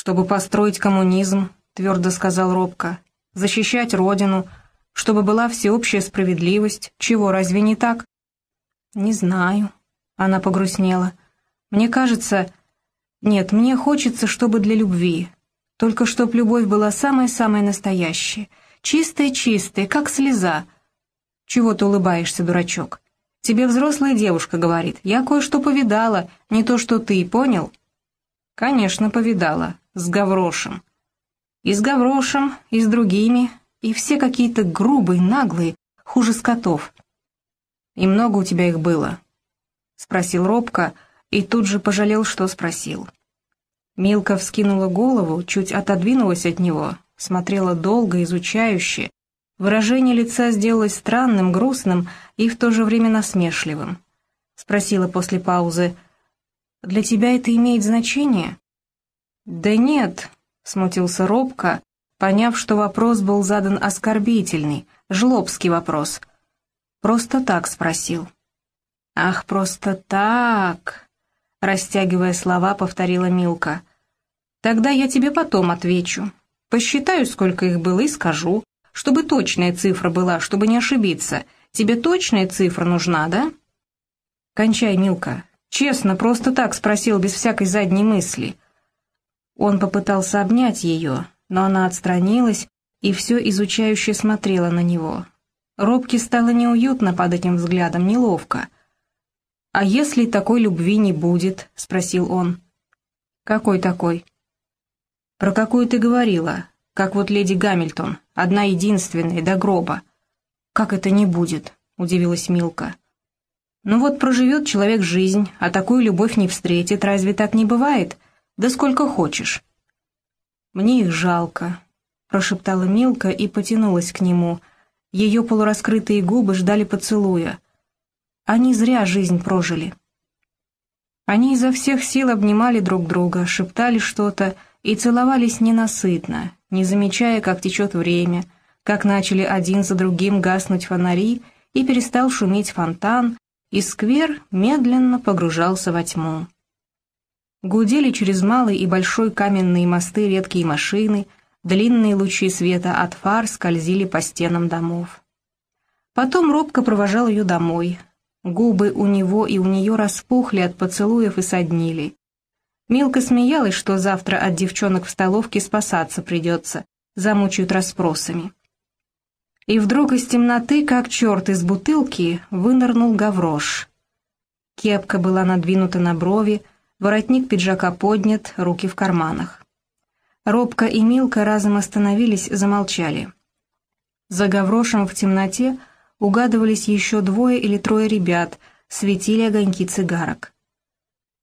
«Чтобы построить коммунизм», — твердо сказал Робко, — «защищать родину, чтобы была всеобщая справедливость. Чего, разве не так?» «Не знаю», — она погрустнела. «Мне кажется... Нет, мне хочется, чтобы для любви. Только чтоб любовь была самая-самая настоящая, чистая-чистая, как слеза. Чего ты улыбаешься, дурачок? Тебе взрослая девушка говорит. Я кое-что повидала, не то что ты, понял?» «Конечно, повидала. С Гаврошем». «И с Гаврошем, и с другими, и все какие-то грубые, наглые, хуже скотов». «И много у тебя их было?» — спросил робко, и тут же пожалел, что спросил. Милка вскинула голову, чуть отодвинулась от него, смотрела долго, изучающе. Выражение лица сделалось странным, грустным и в то же время насмешливым. Спросила после паузы, «Для тебя это имеет значение?» «Да нет», — смутился робко, поняв, что вопрос был задан оскорбительный, жлобский вопрос. Просто так спросил. «Ах, просто так!» — растягивая слова, повторила Милка. «Тогда я тебе потом отвечу. Посчитаю, сколько их было, и скажу, чтобы точная цифра была, чтобы не ошибиться. Тебе точная цифра нужна, да?» «Кончай, Милка. Честно, просто так спросил, без всякой задней мысли». Он попытался обнять ее, но она отстранилась и все изучающе смотрела на него. Робке стало неуютно под этим взглядом, неловко. «А если такой любви не будет?» — спросил он. «Какой такой?» «Про какую ты говорила, как вот леди Гамильтон, одна единственная, до гроба». «Как это не будет?» — удивилась Милка. «Ну вот проживет человек жизнь, а такую любовь не встретит, разве так не бывает? Да сколько хочешь». «Мне их жалко», — прошептала Милка и потянулась к нему. Ее полураскрытые губы ждали поцелуя. Они зря жизнь прожили. Они изо всех сил обнимали друг друга, шептали что-то и целовались ненасытно, не замечая, как течет время — как начали один за другим гаснуть фонари, и перестал шуметь фонтан, и сквер медленно погружался во тьму. Гудели через малый и большой каменные мосты редкие машины, длинные лучи света от фар скользили по стенам домов. Потом робко провожал ее домой. Губы у него и у нее распухли от поцелуев и соднили. Милка смеялась, что завтра от девчонок в столовке спасаться придется, замучают расспросами. И вдруг из темноты, как черт из бутылки, вынырнул гаврош. Кепка была надвинута на брови, воротник пиджака поднят, руки в карманах. Робка и Милка разом остановились, замолчали. За гаврошем в темноте угадывались еще двое или трое ребят, светили огоньки цигарок.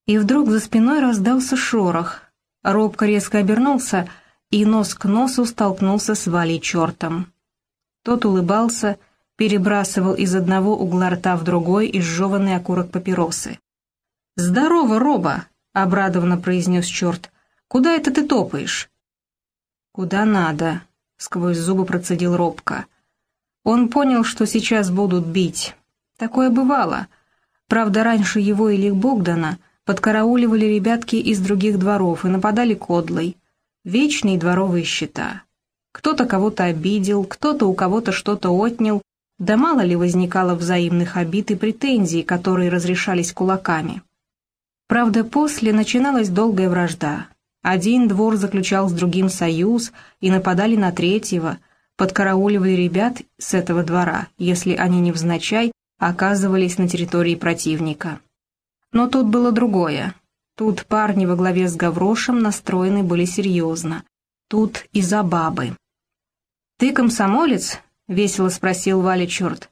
И вдруг за спиной раздался шорох. Робко резко обернулся и нос к носу столкнулся с Валей чертом. Тот улыбался, перебрасывал из одного угла рта в другой изжеванный окурок папиросы. «Здорово, Роба!» — обрадованно произнес черт. «Куда это ты топаешь?» «Куда надо», — сквозь зубы процедил робко. Он понял, что сейчас будут бить. Такое бывало. Правда, раньше его или Богдана подкарауливали ребятки из других дворов и нападали кодлой. Вечные дворовые счета. Кто-то кого-то обидел, кто-то у кого-то что-то отнял, да мало ли возникало взаимных обид и претензий, которые разрешались кулаками. Правда, после начиналась долгая вражда. Один двор заключал с другим союз и нападали на третьего, подкарауливали ребят с этого двора, если они невзначай оказывались на территории противника. Но тут было другое. Тут парни во главе с Гаврошем настроены были серьезно. Тут из-за бабы. «Ты комсомолец?» — весело спросил Валя черт.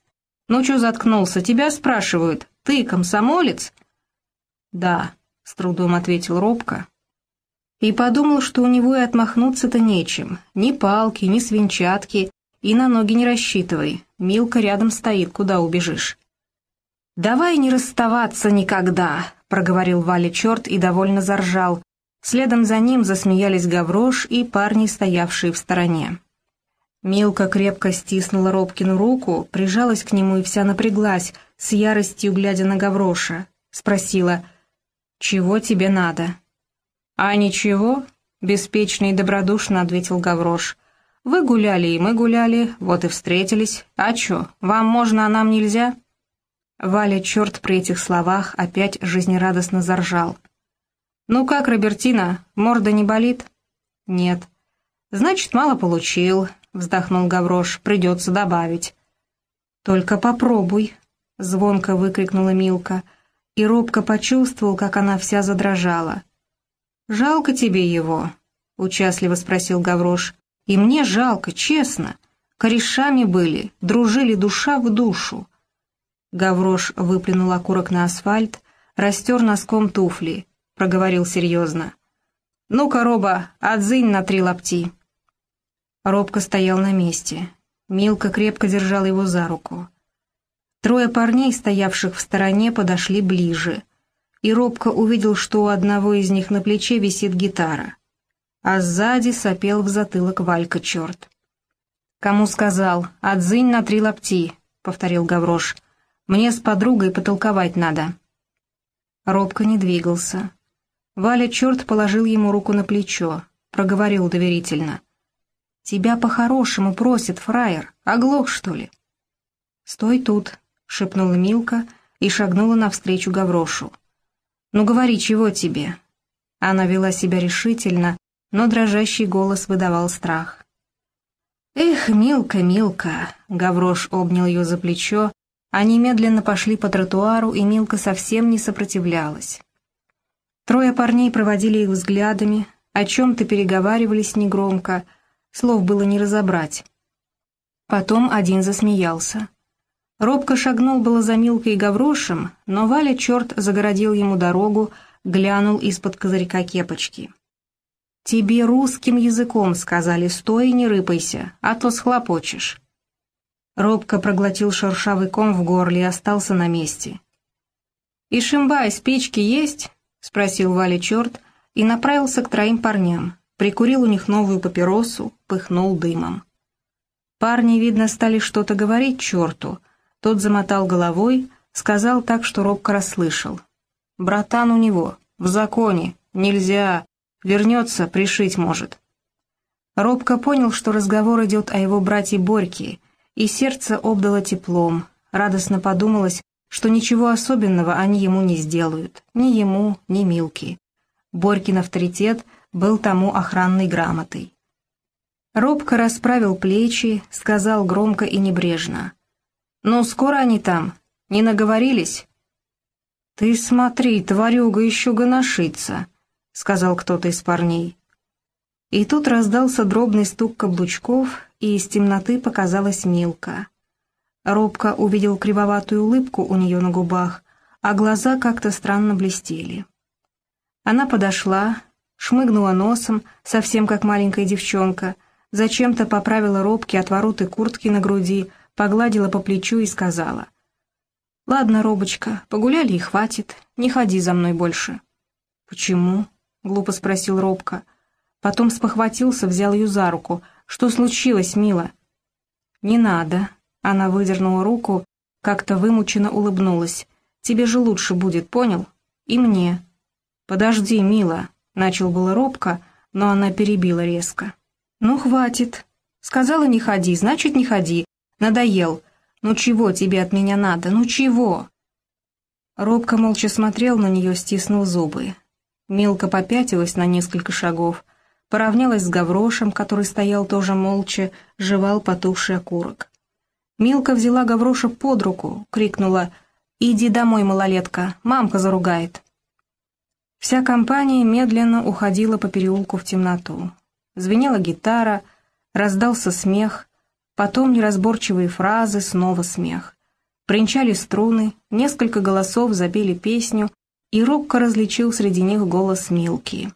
«Ну чё заткнулся? Тебя спрашивают. Ты комсомолец?» «Да», — с трудом ответил робко. И подумал, что у него и отмахнуться-то нечем. Ни палки, ни свинчатки, и на ноги не рассчитывай. Милка рядом стоит, куда убежишь. «Давай не расставаться никогда», — проговорил Валя черт и довольно заржал. Следом за ним засмеялись Гаврош и парни, стоявшие в стороне. Милка крепко стиснула Робкину руку, прижалась к нему и вся напряглась, с яростью глядя на Гавроша. Спросила, «Чего тебе надо?» «А ничего», — беспечно и добродушно ответил Гаврош. «Вы гуляли, и мы гуляли, вот и встретились. А чё, вам можно, а нам нельзя?» Валя, черт при этих словах, опять жизнерадостно заржал. «Ну как, Робертина, морда не болит?» «Нет». «Значит, мало получил», — вздохнул Гаврош, — «придется добавить». «Только попробуй», — звонко выкрикнула Милка, и робко почувствовал, как она вся задрожала. «Жалко тебе его?» — участливо спросил Гаврош. И мне жалко, честно. Корешами были, дружили душа в душу. Гаврош выплюнул окурок на асфальт, растер носком туфли, проговорил серьезно. «Ну-ка, Роба, отзынь на три лапти». Робка стоял на месте. Милка крепко держала его за руку. Трое парней, стоявших в стороне, подошли ближе, и Робко увидел, что у одного из них на плече висит гитара а сзади сопел в затылок Валька черт. «Кому сказал? Отзынь на три лапти», — повторил Гаврош. «Мне с подругой потолковать надо». Робко не двигался. Валя черт положил ему руку на плечо, проговорил доверительно. «Тебя по-хорошему просит фраер, оглох, что ли?» «Стой тут», — шепнула Милка и шагнула навстречу Гаврошу. «Ну говори, чего тебе?» Она вела себя решительно, но дрожащий голос выдавал страх. «Эх, Милка, Милка!» — Гаврош обнял ее за плечо, они медленно пошли по тротуару, и Милка совсем не сопротивлялась. Трое парней проводили их взглядами, о чем-то переговаривались негромко, слов было не разобрать. Потом один засмеялся. Робко шагнул было за Милкой и Гаврошем, но Валя черт загородил ему дорогу, глянул из-под козырька кепочки. «Тебе русским языком сказали, стой и не рыпайся, а то схлопочешь». Робко проглотил шершавый ком в горле и остался на месте. «И Шимбай, спички есть?» — спросил Валя черт и направился к троим парням, прикурил у них новую папиросу, пыхнул дымом. Парни, видно, стали что-то говорить черту, тот замотал головой, сказал так, что робко расслышал. «Братан у него, в законе, нельзя, Вернется, пришить может. Робко понял, что разговор идет о его брате Борьке, и сердце обдало теплом. Радостно подумалось, что ничего особенного они ему не сделают, ни ему, ни Милке. Борькин авторитет был тому охранной грамотой. Робко расправил плечи, сказал громко и небрежно. «Ну, скоро они там? Не наговорились?» «Ты смотри, тварюга еще гоношится», — сказал кто-то из парней. И тут раздался дробный стук каблучков, и из темноты показалась Милка. Робко увидел кривоватую улыбку у нее на губах, а глаза как-то странно блестели. Она подошла, шмыгнула носом, совсем как маленькая девчонка, зачем-то поправила робки отвороты куртки на груди, погладила по плечу и сказала. «Ладно, Робочка, погуляли и хватит, не ходи за мной больше». «Почему?» глупо спросил робко. Потом спохватился, взял ее за руку. «Что случилось, мила?» «Не надо». Она выдернула руку, как-то вымученно улыбнулась. «Тебе же лучше будет, понял? И мне». «Подожди, мила», — начал было робко, но она перебила резко. «Ну, хватит. Сказала, не ходи, значит, не ходи. Надоел. Ну чего тебе от меня надо? Ну чего?» Робко молча смотрел на нее, стиснул зубы. Милка попятилась на несколько шагов, поравнялась с Гаврошем, который стоял тоже молча, жевал потухший окурок. Милка взяла Гавроша под руку, крикнула «Иди домой, малолетка, мамка заругает». Вся компания медленно уходила по переулку в темноту. Звенела гитара, раздался смех, потом неразборчивые фразы, снова смех. Принчали струны, несколько голосов запели песню, и робко различил среди них голос Милки.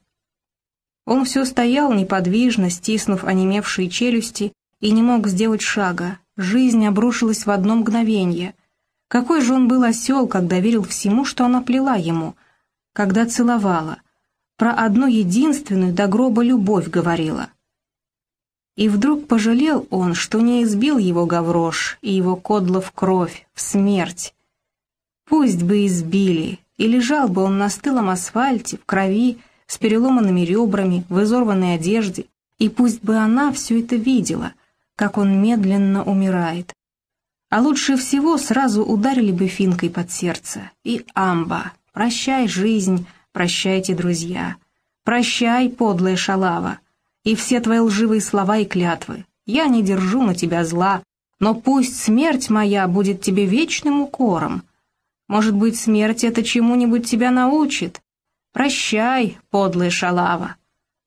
Он все стоял неподвижно, стиснув онемевшие челюсти, и не мог сделать шага. Жизнь обрушилась в одно мгновение. Какой же он был осел, когда верил всему, что она плела ему, когда целовала. Про одну единственную до гроба любовь говорила. И вдруг пожалел он, что не избил его Гаврош и его кодло в кровь, в смерть. Пусть бы избили, и лежал бы он на стылом асфальте, в крови, с переломанными ребрами, в изорванной одежде, и пусть бы она все это видела, как он медленно умирает. А лучше всего сразу ударили бы финкой под сердце. И амба, прощай, жизнь, прощайте, друзья, прощай, подлая шалава, и все твои лживые слова и клятвы. Я не держу на тебя зла, но пусть смерть моя будет тебе вечным укором. Может быть, смерть это чему-нибудь тебя научит? Прощай, подлая шалава.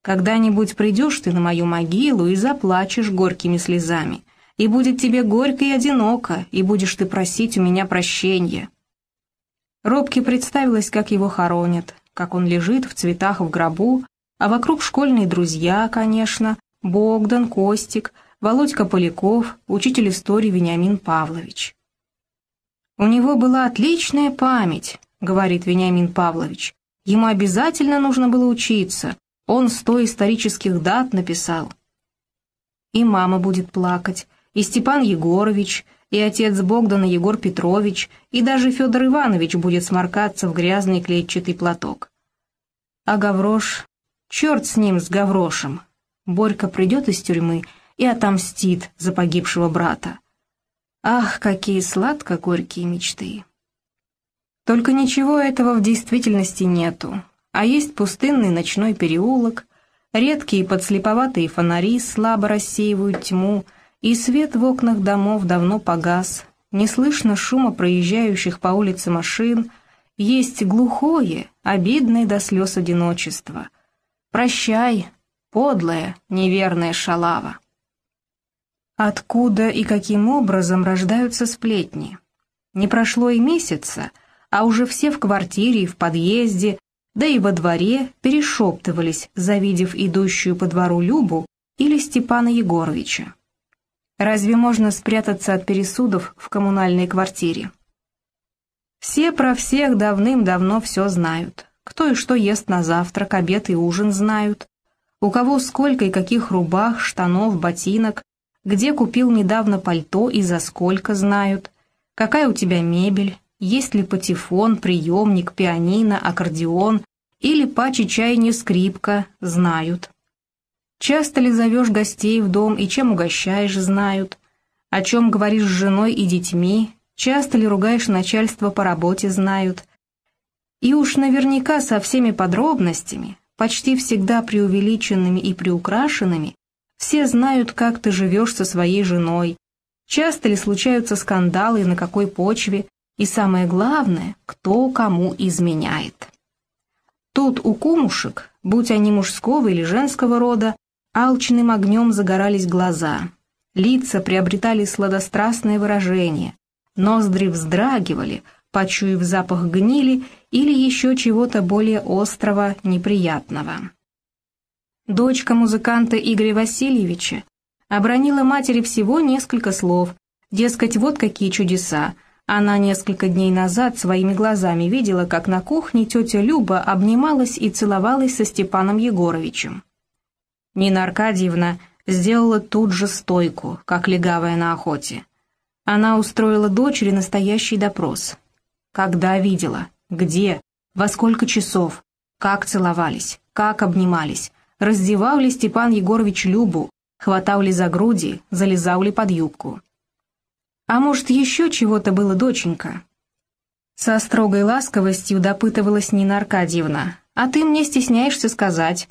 Когда-нибудь придешь ты на мою могилу и заплачешь горькими слезами, и будет тебе горько и одиноко, и будешь ты просить у меня прощения. Робке представилось, как его хоронят, как он лежит в цветах в гробу, а вокруг школьные друзья, конечно, Богдан, Костик, Володька Поляков, учитель истории Вениамин Павлович. «У него была отличная память», — говорит Вениамин Павлович. «Ему обязательно нужно было учиться. Он сто исторических дат написал». И мама будет плакать, и Степан Егорович, и отец Богдана Егор Петрович, и даже Федор Иванович будет сморкаться в грязный клетчатый платок. А Гаврош... Черт с ним, с Гаврошем. Борька придет из тюрьмы и отомстит за погибшего брата. Ах, какие сладко-горькие мечты! Только ничего этого в действительности нету, а есть пустынный ночной переулок, редкие подслеповатые фонари слабо рассеивают тьму, и свет в окнах домов давно погас, не слышно шума проезжающих по улице машин, есть глухое, обидное до слез одиночество. Прощай, подлая, неверная шалава. Откуда и каким образом рождаются сплетни? Не прошло и месяца, а уже все в квартире и в подъезде, да и во дворе перешептывались, завидев идущую по двору Любу или Степана Егоровича. Разве можно спрятаться от пересудов в коммунальной квартире? Все про всех давным-давно все знают. Кто и что ест на завтрак, обед и ужин знают. У кого сколько и каких рубах, штанов, ботинок, где купил недавно пальто и за сколько знают, какая у тебя мебель, есть ли патефон, приемник, пианино, аккордеон или пачи чайни скрипка, знают. Часто ли зовешь гостей в дом и чем угощаешь, знают. О чем говоришь с женой и детьми, часто ли ругаешь начальство по работе, знают. И уж наверняка со всеми подробностями, почти всегда преувеличенными и приукрашенными, все знают, как ты живешь со своей женой, часто ли случаются скандалы и на какой почве, и самое главное, кто кому изменяет. Тут у кумушек, будь они мужского или женского рода, алчным огнем загорались глаза, лица приобретали сладострастное выражение, ноздри вздрагивали, почуяв запах гнили или еще чего-то более острого, неприятного. Дочка музыканта Игоря Васильевича обронила матери всего несколько слов, дескать, вот какие чудеса. Она несколько дней назад своими глазами видела, как на кухне тетя Люба обнималась и целовалась со Степаном Егоровичем. Нина Аркадьевна сделала тут же стойку, как легавая на охоте. Она устроила дочери настоящий допрос. Когда видела? Где? Во сколько часов? Как целовались? Как обнимались? Раздевал ли Степан Егорович Любу, хватал ли за груди, залезал ли под юбку. А может, еще чего-то было, доченька? Со строгой ласковостью допытывалась Нина Аркадьевна. «А ты мне стесняешься сказать?»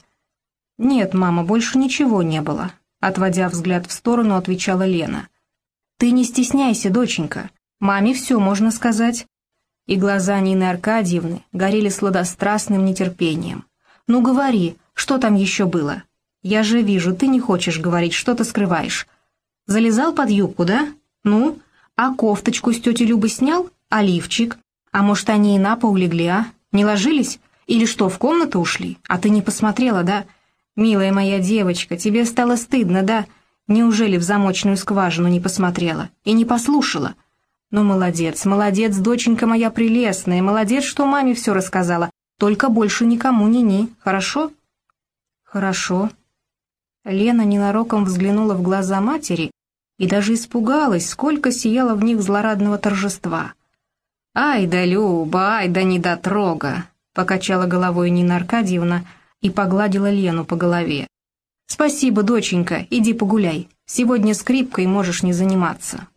«Нет, мама, больше ничего не было», — отводя взгляд в сторону, отвечала Лена. «Ты не стесняйся, доченька. Маме все можно сказать». И глаза Нины Аркадьевны горели сладострастным нетерпением. «Ну говори, что там еще было? Я же вижу, ты не хочешь говорить, что ты скрываешь. Залезал под юбку, да? Ну? А кофточку с тетей Любы снял? А лифчик? А может, они и на пол легли, а? Не ложились? Или что, в комнату ушли? А ты не посмотрела, да? Милая моя девочка, тебе стало стыдно, да? Неужели в замочную скважину не посмотрела и не послушала? Ну, молодец, молодец, доченька моя прелестная, молодец, что маме все рассказала. Только больше никому ни-ни, хорошо?» «Хорошо». Лена ненароком взглянула в глаза матери и даже испугалась, сколько сияло в них злорадного торжества. «Ай да Люба, ай да недотрога!» — покачала головой Нина Аркадьевна, и погладила Лену по голове. «Спасибо, доченька, иди погуляй. Сегодня скрипкой можешь не заниматься».